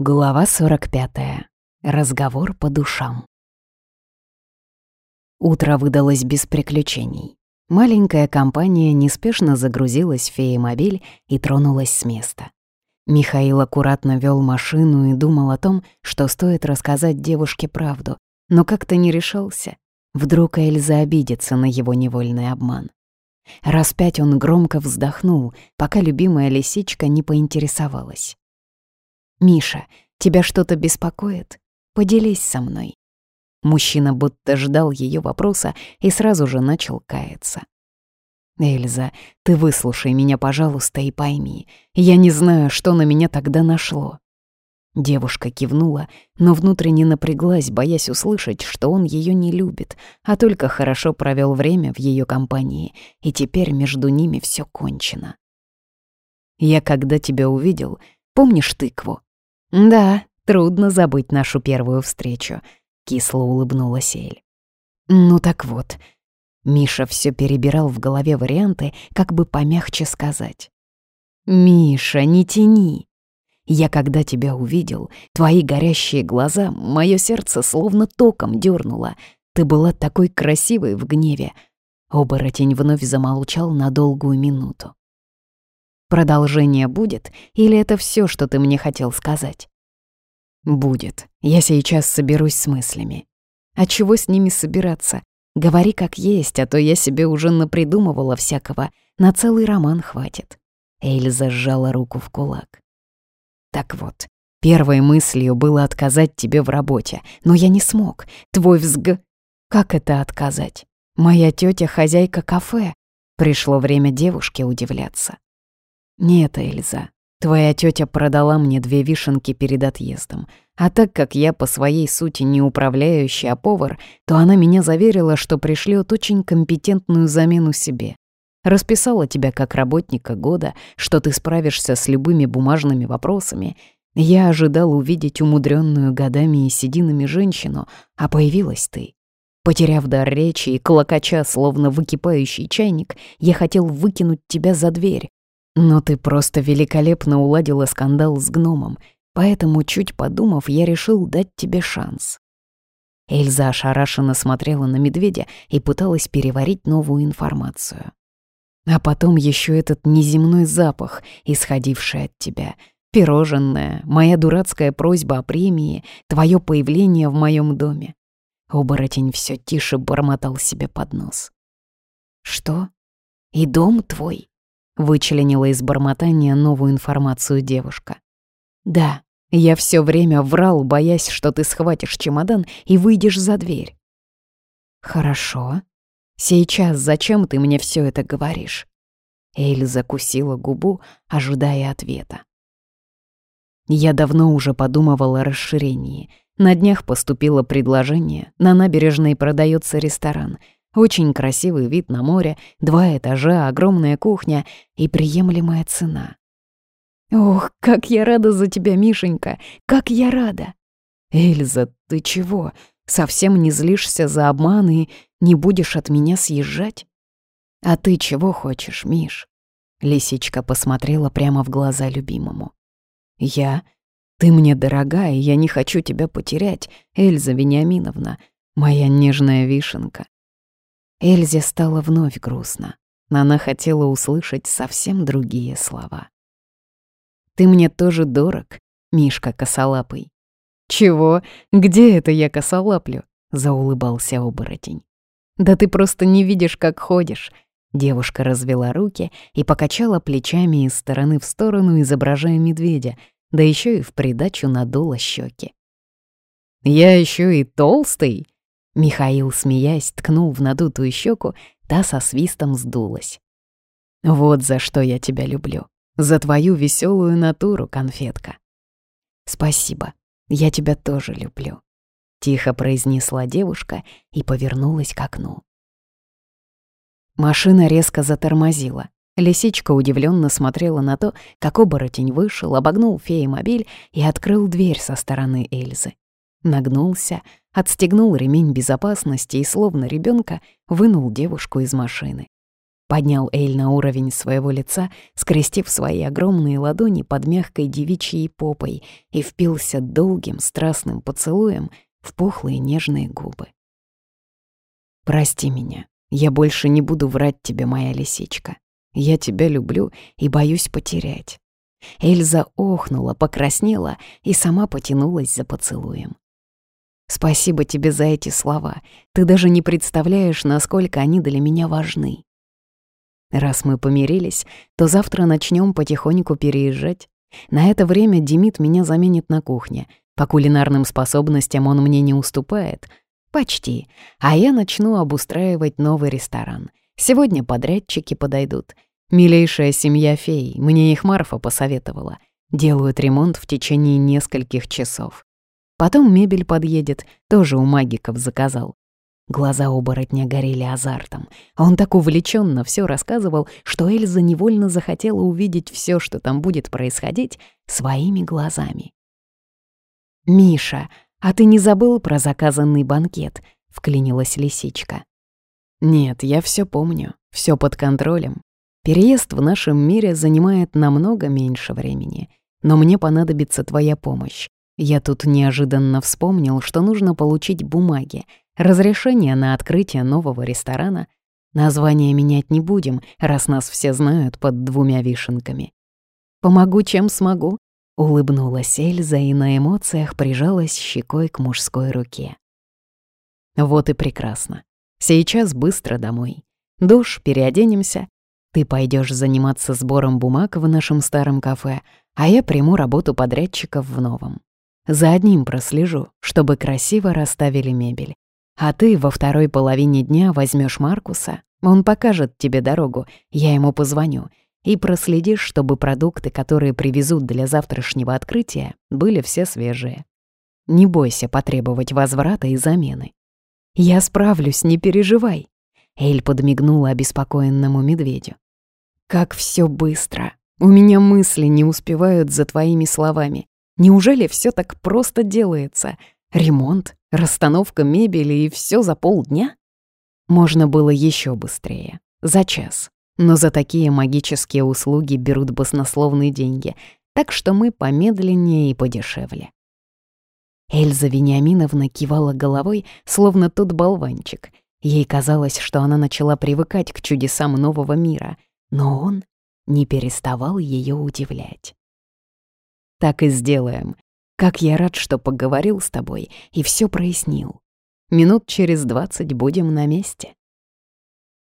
Глава 45. Разговор по душам. Утро выдалось без приключений. Маленькая компания неспешно загрузилась в феемобиль и тронулась с места. Михаил аккуратно вел машину и думал о том, что стоит рассказать девушке правду, но как-то не решался. Вдруг Эльза обидится на его невольный обман. Раз пять он громко вздохнул, пока любимая лисичка не поинтересовалась. «Миша, тебя что-то беспокоит? Поделись со мной». Мужчина будто ждал ее вопроса и сразу же начал каяться. «Эльза, ты выслушай меня, пожалуйста, и пойми. Я не знаю, что на меня тогда нашло». Девушка кивнула, но внутренне напряглась, боясь услышать, что он ее не любит, а только хорошо провел время в ее компании, и теперь между ними все кончено. «Я когда тебя увидел, помнишь тыкву? «Да, трудно забыть нашу первую встречу», — кисло улыбнулась Эль. «Ну так вот». Миша все перебирал в голове варианты, как бы помягче сказать. «Миша, не тяни. Я когда тебя увидел, твои горящие глаза, мое сердце словно током дернуло. Ты была такой красивой в гневе». Оборотень вновь замолчал на долгую минуту. Продолжение будет, или это все, что ты мне хотел сказать? Будет. Я сейчас соберусь с мыслями. А чего с ними собираться? Говори как есть, а то я себе уже напридумывала всякого. На целый роман хватит. Эльза сжала руку в кулак. Так вот, первой мыслью было отказать тебе в работе, но я не смог. Твой взг... Как это отказать? Моя тетя хозяйка кафе. Пришло время девушке удивляться. «Нет, Эльза, твоя тетя продала мне две вишенки перед отъездом, а так как я по своей сути не управляющий, а повар, то она меня заверила, что пришлет очень компетентную замену себе. Расписала тебя как работника года, что ты справишься с любыми бумажными вопросами. Я ожидал увидеть умудренную годами и сединами женщину, а появилась ты. Потеряв дар речи и клокоча, словно выкипающий чайник, я хотел выкинуть тебя за дверь, но ты просто великолепно уладила скандал с гномом, поэтому, чуть подумав, я решил дать тебе шанс». Эльза ошарашенно смотрела на медведя и пыталась переварить новую информацию. А потом еще этот неземной запах, исходивший от тебя. Пироженное, моя дурацкая просьба о премии, твое появление в моем доме. Оборотень все тише бормотал себе под нос. «Что? И дом твой?» Вычленила из бормотания новую информацию девушка. «Да, я все время врал, боясь, что ты схватишь чемодан и выйдешь за дверь». «Хорошо. Сейчас зачем ты мне все это говоришь?» Эль закусила губу, ожидая ответа. Я давно уже подумывала о расширении. На днях поступило предложение, на набережной продается ресторан — очень красивый вид на море, два этажа, огромная кухня и приемлемая цена. «Ох, как я рада за тебя, Мишенька! Как я рада!» «Эльза, ты чего? Совсем не злишься за обман и не будешь от меня съезжать?» «А ты чего хочешь, Миш?» Лисичка посмотрела прямо в глаза любимому. «Я? Ты мне дорога, и я не хочу тебя потерять, Эльза Вениаминовна, моя нежная вишенка. Эльзе стало вновь грустно. Она хотела услышать совсем другие слова. «Ты мне тоже дорог, Мишка косолапый». «Чего? Где это я косолаплю?» — заулыбался оборотень. «Да ты просто не видишь, как ходишь». Девушка развела руки и покачала плечами из стороны в сторону, изображая медведя, да еще и в придачу надула щеки. «Я еще и толстый!» Михаил, смеясь, ткнул в надутую щеку, та со свистом сдулась. «Вот за что я тебя люблю. За твою веселую натуру, конфетка». «Спасибо, я тебя тоже люблю», — тихо произнесла девушка и повернулась к окну. Машина резко затормозила. Лисичка удивленно смотрела на то, как оборотень вышел, обогнул фея-мобиль и открыл дверь со стороны Эльзы. Нагнулся, отстегнул ремень безопасности и, словно ребенка, вынул девушку из машины. Поднял Эль на уровень своего лица, скрестив свои огромные ладони под мягкой девичьей попой и впился долгим страстным поцелуем в пухлые нежные губы. «Прости меня, я больше не буду врать тебе, моя лисичка. Я тебя люблю и боюсь потерять». Эльза охнула, покраснела и сама потянулась за поцелуем. «Спасибо тебе за эти слова. Ты даже не представляешь, насколько они для меня важны. Раз мы помирились, то завтра начнем потихоньку переезжать. На это время Демид меня заменит на кухне. По кулинарным способностям он мне не уступает. Почти. А я начну обустраивать новый ресторан. Сегодня подрядчики подойдут. Милейшая семья фей, мне их Марфа посоветовала. Делают ремонт в течение нескольких часов. Потом мебель подъедет, тоже у магиков заказал. Глаза оборотня горели азартом. Он так увлеченно все рассказывал, что Эльза невольно захотела увидеть все, что там будет происходить, своими глазами. «Миша, а ты не забыл про заказанный банкет?» — вклинилась лисичка. «Нет, я все помню, все под контролем. Переезд в нашем мире занимает намного меньше времени, но мне понадобится твоя помощь. Я тут неожиданно вспомнил, что нужно получить бумаги, разрешение на открытие нового ресторана. Название менять не будем, раз нас все знают под двумя вишенками. «Помогу, чем смогу», — улыбнулась Эльза и на эмоциях прижалась щекой к мужской руке. «Вот и прекрасно. Сейчас быстро домой. Душ, переоденемся. Ты пойдешь заниматься сбором бумаг в нашем старом кафе, а я приму работу подрядчиков в новом. За одним прослежу, чтобы красиво расставили мебель. А ты во второй половине дня возьмешь Маркуса, он покажет тебе дорогу, я ему позвоню, и проследишь, чтобы продукты, которые привезут для завтрашнего открытия, были все свежие. Не бойся потребовать возврата и замены. «Я справлюсь, не переживай», — Эль подмигнула обеспокоенному медведю. «Как все быстро! У меня мысли не успевают за твоими словами. Неужели все так просто делается? Ремонт, расстановка мебели и все за полдня? Можно было еще быстрее, за час. Но за такие магические услуги берут баснословные деньги, так что мы помедленнее и подешевле. Эльза Вениаминовна кивала головой, словно тот болванчик. Ей казалось, что она начала привыкать к чудесам нового мира, но он не переставал ее удивлять. «Так и сделаем», как я рад, что поговорил с тобой и все прояснил. Минут через двадцать будем на месте.